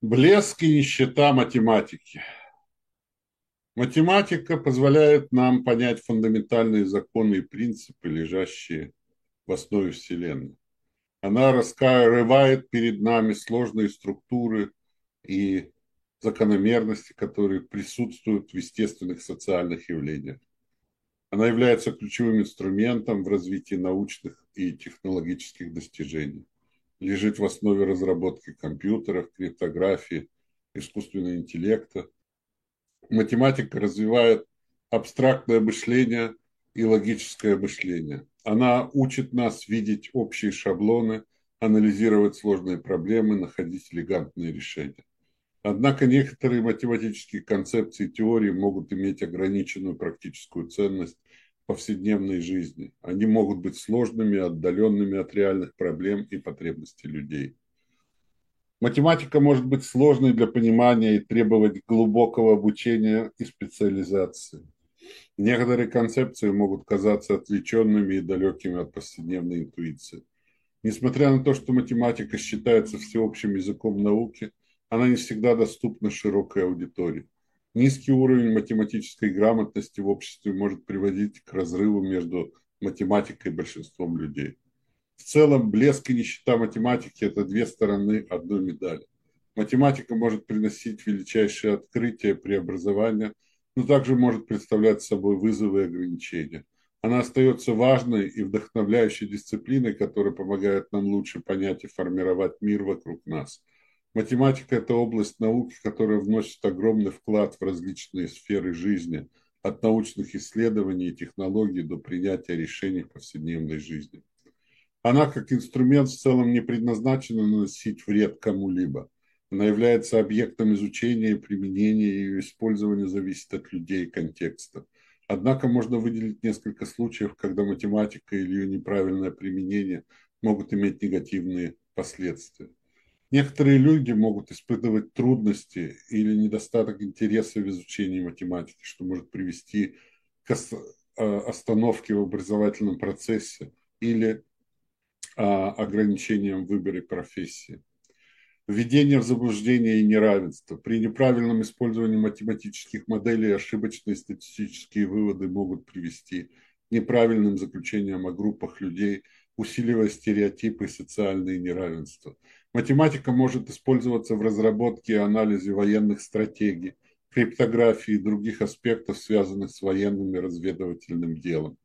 Блеск и нищета математики. Математика позволяет нам понять фундаментальные законы и принципы, лежащие в основе Вселенной. Она раскрывает перед нами сложные структуры и закономерности, которые присутствуют в естественных социальных явлениях. Она является ключевым инструментом в развитии научных и технологических достижений лежит в основе разработки компьютеров, криптографии, искусственного интеллекта. Математика развивает абстрактное мышление и логическое мышление. Она учит нас видеть общие шаблоны, анализировать сложные проблемы, находить элегантные решения. Однако некоторые математические концепции и теории могут иметь ограниченную практическую ценность повседневной жизни. Они могут быть сложными, отдаленными от реальных проблем и потребностей людей. Математика может быть сложной для понимания и требовать глубокого обучения и специализации. Некоторые концепции могут казаться отвлеченными и далекими от повседневной интуиции. Несмотря на то, что математика считается всеобщим языком науки, она не всегда доступна широкой аудитории. Низкий уровень математической грамотности в обществе может приводить к разрыву между математикой и большинством людей. В целом, блеск и нищета математики – это две стороны одной медали. Математика может приносить величайшие открытия, преобразования, но также может представлять собой вызовы и ограничения. Она остается важной и вдохновляющей дисциплиной, которая помогает нам лучше понять и формировать мир вокруг нас – Математика – это область науки, которая вносит огромный вклад в различные сферы жизни, от научных исследований и технологий до принятия решений в повседневной жизни. Она, как инструмент, в целом не предназначена наносить вред кому-либо. Она является объектом изучения и применения, и ее использование зависит от людей и контекста. Однако можно выделить несколько случаев, когда математика или ее неправильное применение могут иметь негативные последствия. Некоторые люди могут испытывать трудности или недостаток интереса в изучении математики, что может привести к а, остановке в образовательном процессе или а, ограничениям в выборе профессии. Введение в заблуждение и неравенство. При неправильном использовании математических моделей ошибочные статистические выводы могут привести к неправильным заключениям о группах людей, усиливая стереотипы и социальные неравенства – Математика может использоваться в разработке и анализе военных стратегий, криптографии и других аспектов, связанных с военным и разведывательным делом.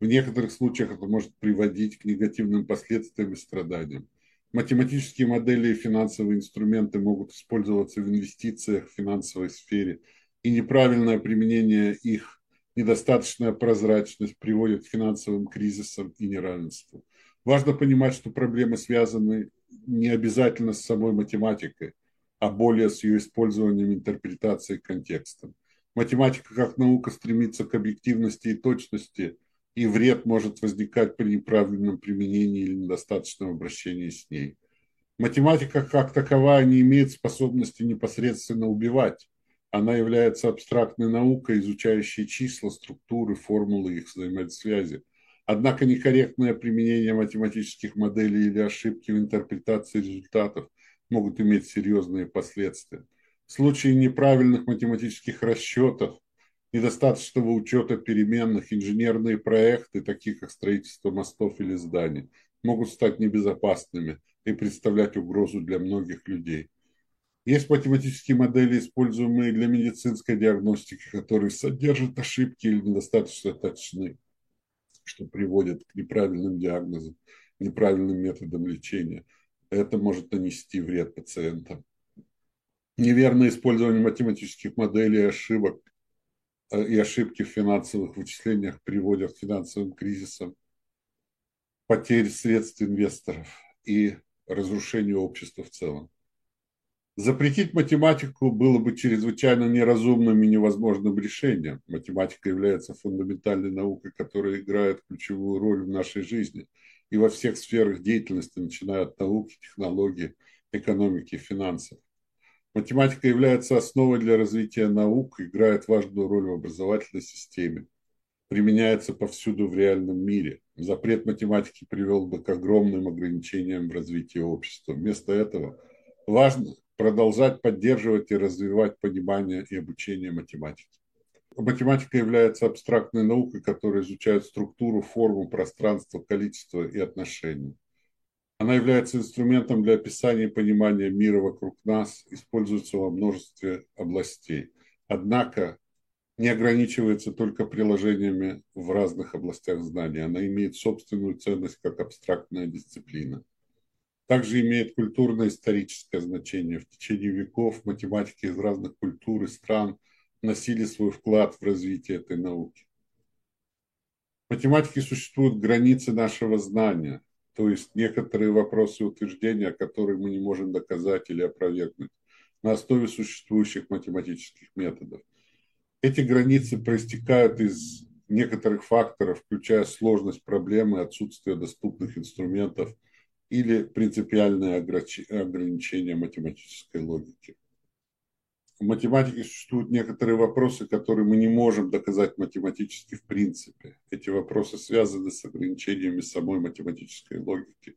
В некоторых случаях это может приводить к негативным последствиям и страданиям. Математические модели и финансовые инструменты могут использоваться в инвестициях в финансовой сфере, и неправильное применение их, недостаточная прозрачность приводит к финансовым кризисам и неравенству. Важно понимать, что проблемы связаны не обязательно с самой математикой, а более с ее использованием интерпретации контекста. Математика как наука стремится к объективности и точности, и вред может возникать при неправильном применении или недостаточном обращении с ней. Математика как таковая не имеет способности непосредственно убивать. Она является абстрактной наукой, изучающей числа, структуры, формулы их взаимосвязи. Однако некорректное применение математических моделей или ошибки в интерпретации результатов могут иметь серьезные последствия. В случае неправильных математических расчетов, недостаточного учета переменных, инженерные проекты, такие как строительство мостов или зданий, могут стать небезопасными и представлять угрозу для многих людей. Есть математические модели, используемые для медицинской диагностики, которые содержат ошибки или недостаточно точны что приводит к неправильным диагнозам, неправильным методам лечения. Это может нанести вред пациентам. Неверное использование математических моделей и ошибок э, и ошибки в финансовых вычислениях приводят к финансовым кризисам, потере средств инвесторов и разрушению общества в целом. Запретить математику было бы чрезвычайно неразумным и невозможным решением. Математика является фундаментальной наукой, которая играет ключевую роль в нашей жизни и во всех сферах деятельности, начиная от науки, технологий, экономики, финансов. Математика является основой для развития наук, играет важную роль в образовательной системе, применяется повсюду в реальном мире. Запрет математики привел бы к огромным ограничениям в развитии общества. Вместо этого важно продолжать поддерживать и развивать понимание и обучение математики. Математика является абстрактной наукой, которая изучает структуру, форму, пространство, количество и отношения. Она является инструментом для описания и понимания мира вокруг нас, используется во множестве областей. Однако не ограничивается только приложениями в разных областях знания. Она имеет собственную ценность как абстрактная дисциплина. Также имеет культурно-историческое значение. В течение веков математики из разных культур и стран – носили свой вклад в развитие этой науки. В математике существуют границы нашего знания, то есть некоторые вопросы и утверждения, которые мы не можем доказать или опровергнуть на основе существующих математических методов. Эти границы проистекают из некоторых факторов, включая сложность проблемы, отсутствие доступных инструментов или принципиальное ограничение математической логики в математике существуют некоторые вопросы, которые мы не можем доказать математически в принципе. Эти вопросы связаны с ограничениями самой математической логики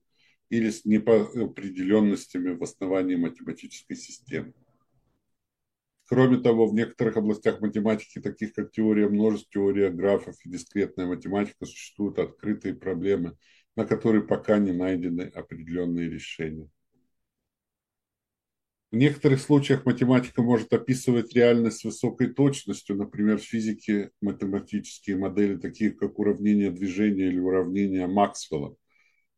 или с неопределенностями в основании математической системы. Кроме того, в некоторых областях математики, таких как теория множеств, теория графов и дискретная математика, существуют открытые проблемы, на которые пока не найдены определенные решения. В некоторых случаях математика может описывать реальность с высокой точностью. Например, в физике математические модели, такие как уравнение движения или уравнение Максвелла,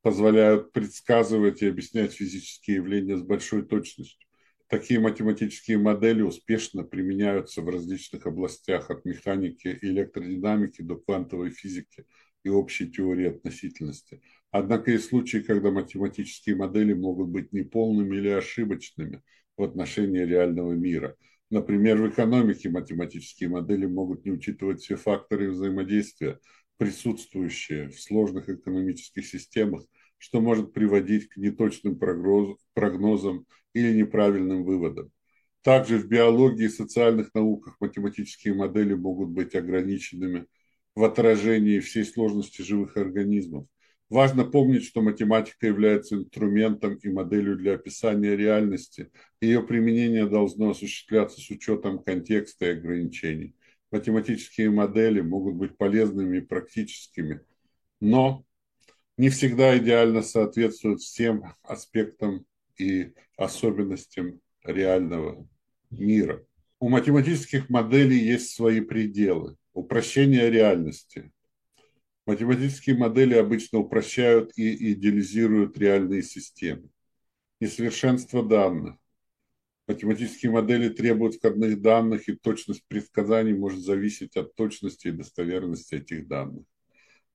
позволяют предсказывать и объяснять физические явления с большой точностью. Такие математические модели успешно применяются в различных областях от механики и электродинамики до квантовой физики и общей теории относительности. Однако есть случаи, когда математические модели могут быть неполными или ошибочными – в отношении реального мира. Например, в экономике математические модели могут не учитывать все факторы взаимодействия, присутствующие в сложных экономических системах, что может приводить к неточным прогнозам или неправильным выводам. Также в биологии и социальных науках математические модели могут быть ограниченными в отражении всей сложности живых организмов. Важно помнить, что математика является инструментом и моделью для описания реальности. Ее применение должно осуществляться с учетом контекста и ограничений. Математические модели могут быть полезными и практическими, но не всегда идеально соответствуют всем аспектам и особенностям реального мира. У математических моделей есть свои пределы. Упрощение реальности, Математические модели обычно упрощают и идеализируют реальные системы. Несовершенство данных. Математические модели требуют входных данных, и точность предсказаний может зависеть от точности и достоверности этих данных.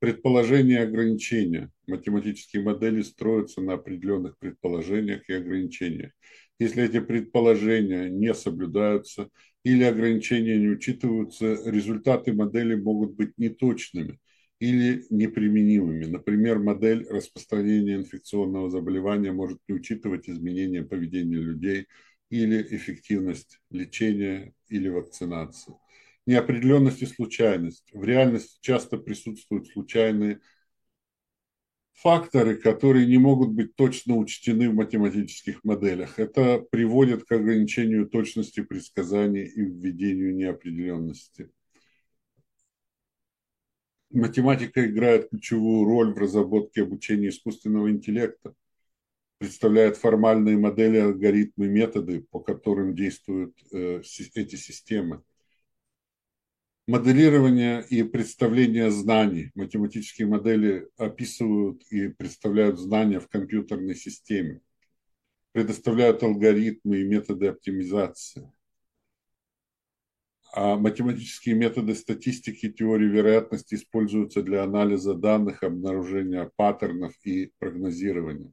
Предположения ограничения. Математические модели строятся на определенных предположениях и ограничениях. Если эти предположения не соблюдаются или ограничения не учитываются, результаты модели могут быть неточными – или неприменимыми. Например, модель распространения инфекционного заболевания может не учитывать изменения поведения людей или эффективность лечения или вакцинации. Неопределенность и случайность. В реальности часто присутствуют случайные факторы, которые не могут быть точно учтены в математических моделях. Это приводит к ограничению точности предсказаний и введению неопределенности. Математика играет ключевую роль в разработке обучения искусственного интеллекта, представляет формальные модели, алгоритмы, методы, по которым действуют э, эти системы. Моделирование и представление знаний. Математические модели описывают и представляют знания в компьютерной системе, предоставляют алгоритмы и методы оптимизации а математические методы статистики и теории вероятности используются для анализа данных, обнаружения паттернов и прогнозирования.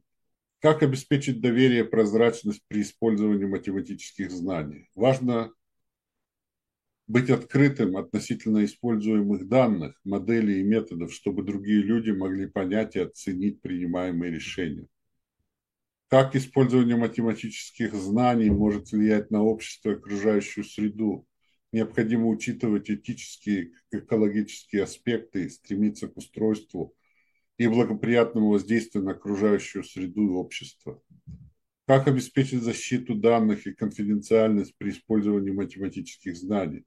Как обеспечить доверие и прозрачность при использовании математических знаний? Важно быть открытым относительно используемых данных, моделей и методов, чтобы другие люди могли понять и оценить принимаемые решения. Как использование математических знаний может влиять на общество и окружающую среду? Необходимо учитывать этические, экологические аспекты, стремиться к устройству и благоприятному воздействию на окружающую среду и общество. Как обеспечить защиту данных и конфиденциальность при использовании математических знаний?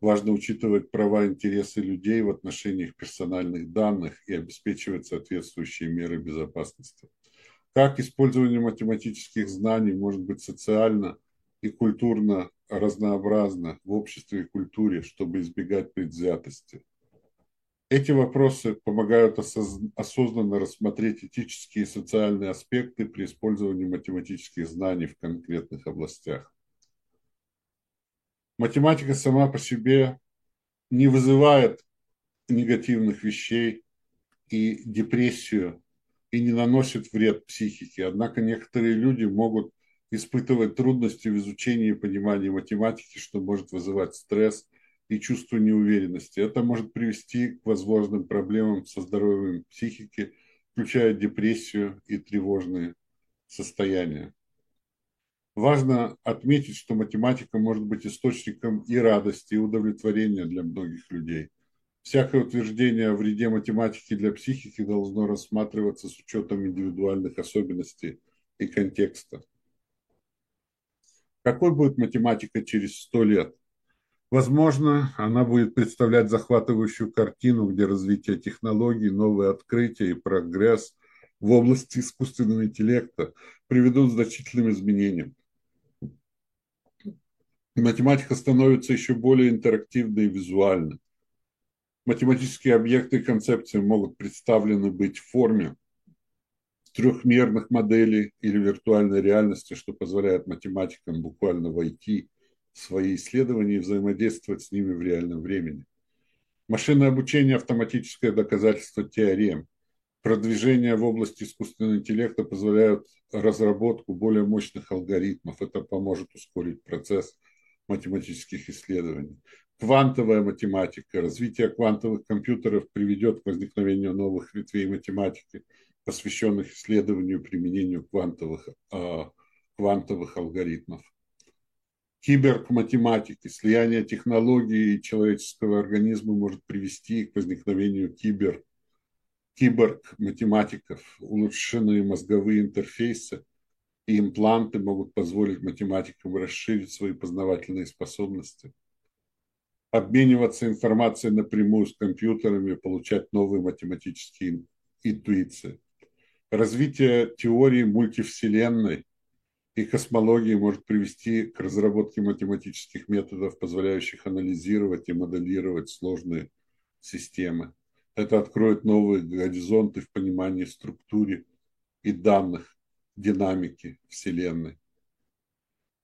Важно учитывать права и интересы людей в отношении их персональных данных и обеспечивать соответствующие меры безопасности. Как использование математических знаний может быть социально и культурно разнообразно в обществе и культуре, чтобы избегать предвзятости? Эти вопросы помогают осознанно рассмотреть этические и социальные аспекты при использовании математических знаний в конкретных областях. Математика сама по себе не вызывает негативных вещей и депрессию, и не наносит вред психике. Однако некоторые люди могут испытывать трудности в изучении и понимании математики, что может вызывать стресс – и чувство неуверенности. Это может привести к возможным проблемам со здоровьем психики, включая депрессию и тревожные состояния. Важно отметить, что математика может быть источником и радости, и удовлетворения для многих людей. Всякое утверждение о вреде математики для психики должно рассматриваться с учетом индивидуальных особенностей и контекста. Какой будет математика через сто лет? Возможно, она будет представлять захватывающую картину, где развитие технологий, новые открытия и прогресс в области искусственного интеллекта приведут к значительным изменениям. Математика становится еще более интерактивной и визуальной. Математические объекты и концепции могут представлены быть в форме трехмерных моделей или виртуальной реальности, что позволяет математикам буквально войти свои исследования и взаимодействовать с ними в реальном времени. Машинное обучение – автоматическое доказательство теорем. Продвижение в области искусственного интеллекта позволяют разработку более мощных алгоритмов. Это поможет ускорить процесс математических исследований. Квантовая математика. Развитие квантовых компьютеров приведет к возникновению новых ветвей математики, посвященных исследованию и применению квантовых, э, квантовых алгоритмов киберматематики, слияние технологии и человеческого организма может привести к возникновению кибер, киборг-математиков. Улучшенные мозговые интерфейсы импланты могут позволить математикам расширить свои познавательные способности, обмениваться информацией напрямую с компьютерами, получать новые математические интуиции. Развитие теории мультивселенной и космологии может привести к разработке математических методов, позволяющих анализировать и моделировать сложные системы. Это откроет новые горизонты в понимании структуры и данных динамики Вселенной.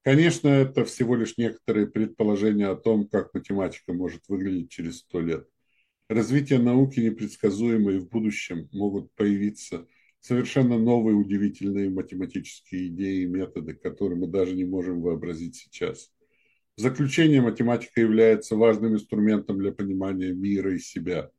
Конечно, это всего лишь некоторые предположения о том, как математика может выглядеть через сто лет. Развитие науки непредсказуемые в будущем могут появиться совершенно новые удивительные математические идеи и методы, которые мы даже не можем вообразить сейчас. В заключение, математика является важным инструментом для понимания мира и себя.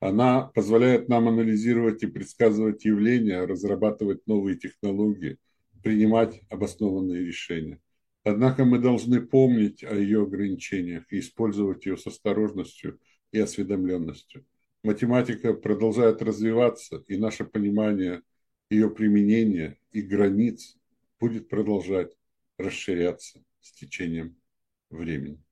Она позволяет нам анализировать и предсказывать явления, разрабатывать новые технологии, принимать обоснованные решения. Однако мы должны помнить о ее ограничениях и использовать ее с осторожностью и осведомленностью. Математика продолжает развиваться, и наше понимание ее применение и границ будет продолжать расширяться с течением времени.